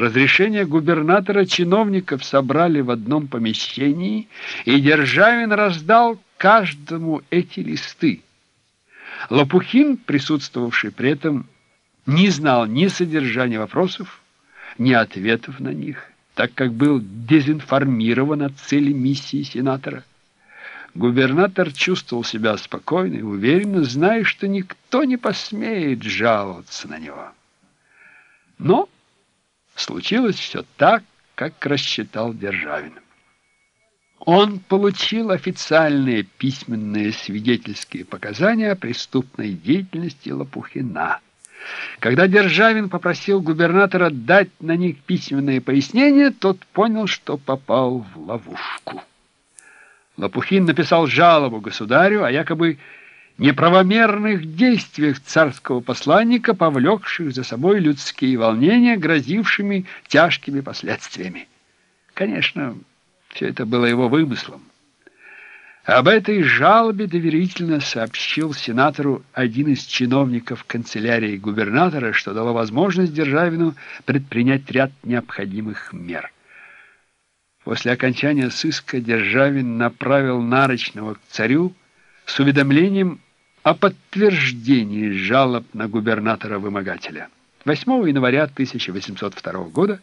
разрешения губернатора чиновников собрали в одном помещении, и Державин раздал каждому эти листы. Лопухин, присутствовавший при этом, не знал ни содержания вопросов, ни ответов на них, так как был дезинформирован от цели миссии сенатора. Губернатор чувствовал себя спокойно и уверенно, зная, что никто не посмеет жаловаться на него. Но случилось все так, как рассчитал Державин. Он получил официальные письменные свидетельские показания о преступной деятельности Лопухина. Когда Державин попросил губернатора дать на них письменные пояснения, тот понял, что попал в ловушку. Лопухин написал жалобу государю о якобы неправомерных действиях царского посланника, повлекших за собой людские волнения, грозившими тяжкими последствиями. Конечно, все это было его вымыслом. Об этой жалобе доверительно сообщил сенатору один из чиновников канцелярии губернатора, что дало возможность Державину предпринять ряд необходимых мер. После окончания сыска Державин направил Нарочного к царю с уведомлением о подтверждении жалоб на губернатора-вымогателя. 8 января 1802 года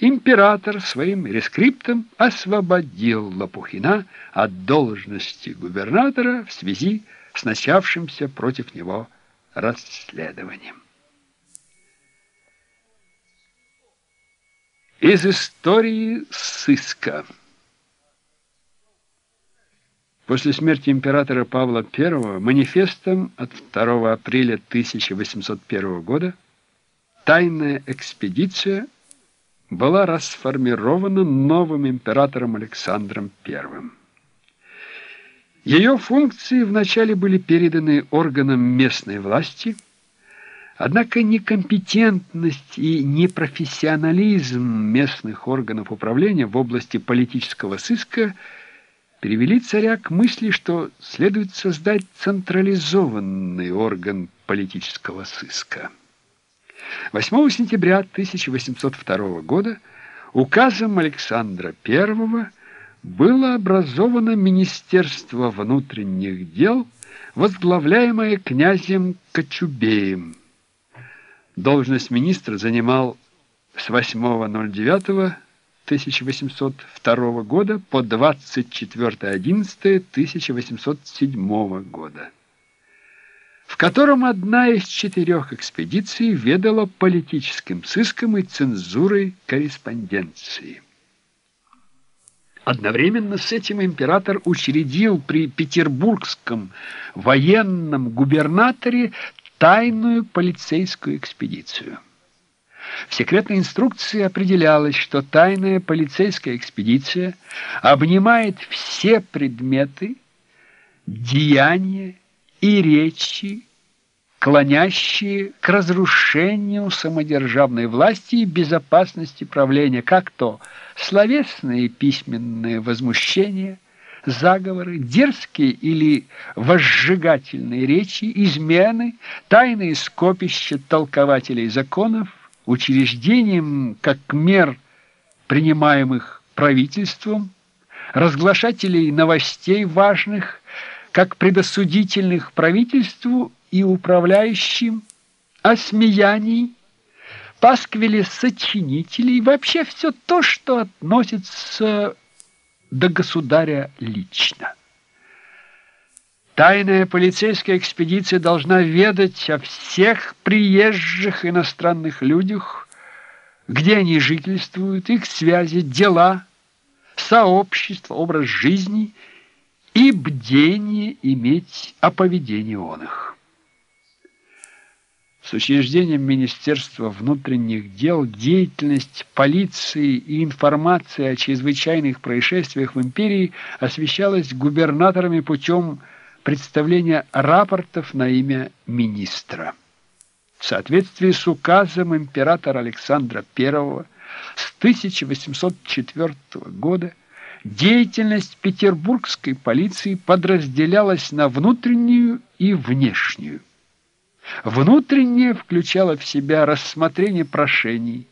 император своим рескриптом освободил Лопухина от должности губернатора в связи с начавшимся против него расследованием. Из истории сыска. После смерти императора Павла I манифестом от 2 апреля 1801 года тайная экспедиция была расформирована новым императором Александром I. Ее функции вначале были переданы органам местной власти, однако некомпетентность и непрофессионализм местных органов управления в области политического сыска привели царя к мысли, что следует создать централизованный орган политического сыска. 8 сентября 1802 года указом Александра I было образовано Министерство внутренних дел, возглавляемое князем Кочубеем. Должность министра занимал с 8.09.1802 года по 24.11.1807 года в котором одна из четырех экспедиций ведала политическим сыском и цензурой корреспонденции. Одновременно с этим император учредил при петербургском военном губернаторе тайную полицейскую экспедицию. В секретной инструкции определялось, что тайная полицейская экспедиция обнимает все предметы, деяния и речи, клонящие к разрушению самодержавной власти и безопасности правления, как то словесные и письменные возмущения, заговоры, дерзкие или возжигательные речи, измены, тайные скопища толкователей законов, учреждением как мер, принимаемых правительством, разглашателей новостей важных, как предосудительных правительству и управляющим, осмеяний, пасквили сочинителей, вообще все то, что относится до государя лично. Тайная полицейская экспедиция должна ведать о всех приезжих иностранных людях, где они жительствуют, их связи, дела, сообщество, образ жизни – и бдение иметь о поведении он их. С учреждением Министерства внутренних дел деятельность полиции и информация о чрезвычайных происшествиях в империи освещалась губернаторами путем представления рапортов на имя министра. В соответствии с указом императора Александра I с 1804 года Деятельность петербургской полиции подразделялась на внутреннюю и внешнюю. Внутренняя включала в себя рассмотрение прошений,